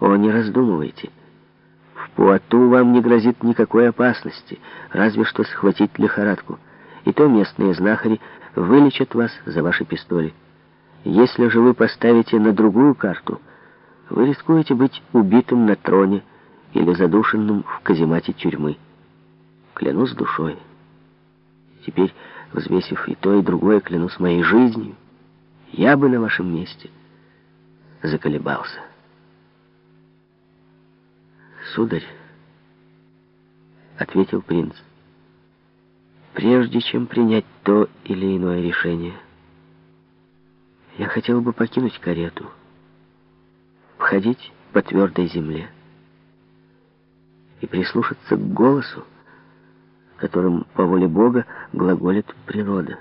О, не раздумывайте. В Пуату вам не грозит никакой опасности, разве что схватить лихорадку. И то местные знахари вылечат вас за ваши пистоли. Если же вы поставите на другую карту, вы рискуете быть убитым на троне или задушенным в каземате тюрьмы. Клянусь душой. Теперь, взвесив и то, и другое, клянусь моей жизнью, я бы на вашем месте заколебался. «Сударь», — ответил принц, — «прежде чем принять то или иное решение, я хотел бы покинуть карету, входить по твердой земле и прислушаться к голосу, которым по воле Бога глаголит природа.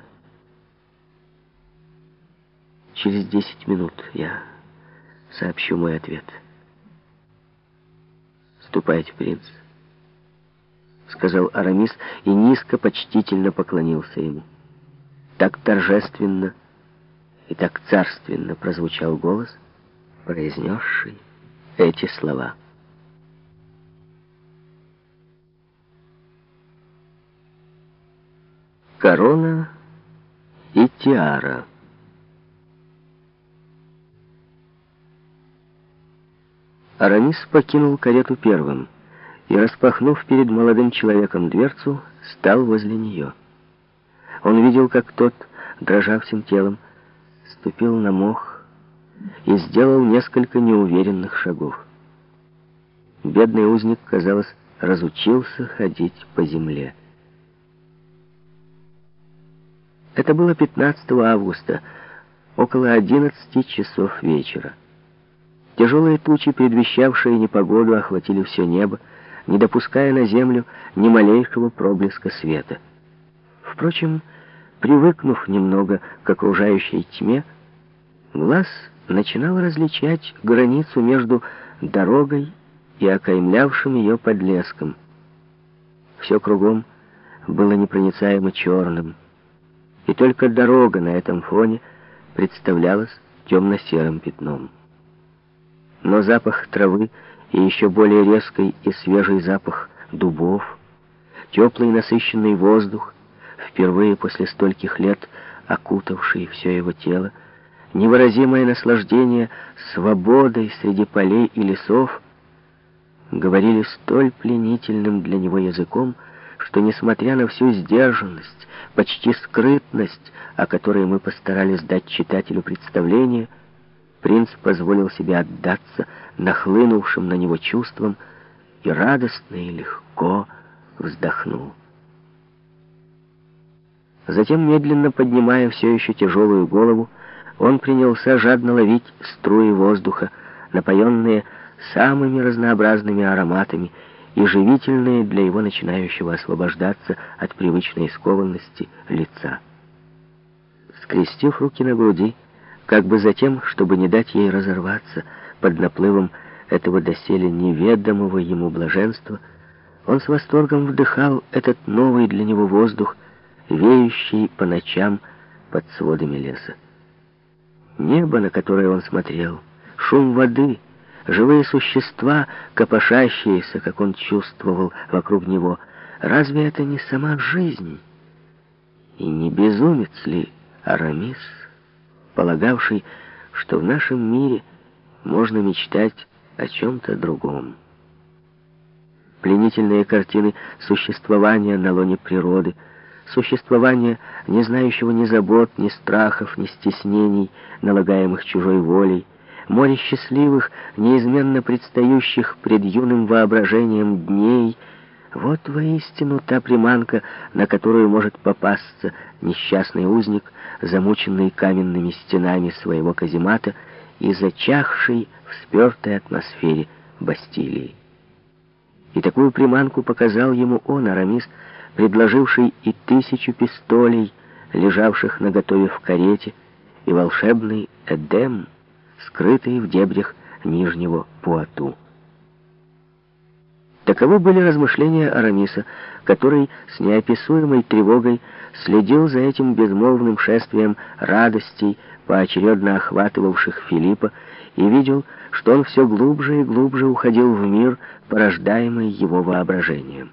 Через десять минут я сообщу мой ответ». «Ступайте, принц», — сказал Арамис и низко, почтительно поклонился ему. Так торжественно и так царственно прозвучал голос, произнесший эти слова. Корона и тиара — Арамис покинул карету первым и, распахнув перед молодым человеком дверцу, стал возле нее. Он видел, как тот, дрожа всем телом, ступил на мох и сделал несколько неуверенных шагов. Бедный узник, казалось, разучился ходить по земле. Это было 15 августа, около 11 часов вечера. Тяжелые тучи, предвещавшие непогоду, охватили все небо, не допуская на землю ни малейшего проблеска света. Впрочем, привыкнув немного к окружающей тьме, глаз начинал различать границу между дорогой и окаймлявшим ее подлеском. Все кругом было непроницаемо черным, и только дорога на этом фоне представлялась темно-серым пятном но запах травы и еще более резкий и свежий запах дубов, теплый насыщенный воздух, впервые после стольких лет окутавший все его тело, невыразимое наслаждение свободой среди полей и лесов, говорили столь пленительным для него языком, что, несмотря на всю сдержанность, почти скрытность, о которой мы постарались дать читателю представление, принц позволил себе отдаться нахлынувшим на него чувствам и радостно и легко вздохнул. Затем, медленно поднимая все еще тяжелую голову, он принялся жадно ловить струи воздуха, напоенные самыми разнообразными ароматами и живительные для его начинающего освобождаться от привычной скованности лица. Скрестив руки на груди, как бы затем, чтобы не дать ей разорваться под наплывом этого доселе неведомого ему блаженства, он с восторгом вдыхал этот новый для него воздух, веющий по ночам под сводами леса. Небо, на которое он смотрел, шум воды, живые существа, копошащиеся, как он чувствовал вокруг него, разве это не сама жизнь? И не безумец ли Арамис? Полагавший, что в нашем мире можно мечтать о чем-то другом. Пленительные картины существования на лоне природы, существования, не знающего ни забот, ни страхов, ни стеснений, налагаемых чужой волей, море счастливых, неизменно предстающих пред юным воображением дней — вот воистину та приманка, на которую может попасться несчастный узник, замученный каменными стенами своего каземата и зачахший в спертой атмосфере Бастилии. И такую приманку показал ему он, Арамис, предложивший и тысячу пистолей, лежавших наготове в карете, и волшебный Эдем, скрытый в дебрях Нижнего Пуату. Таковы были размышления Арамиса, который с неописуемой тревогой следил за этим безмолвным шествием радостей, поочередно охватывавших Филиппа, и видел, что он все глубже и глубже уходил в мир, порождаемый его воображением.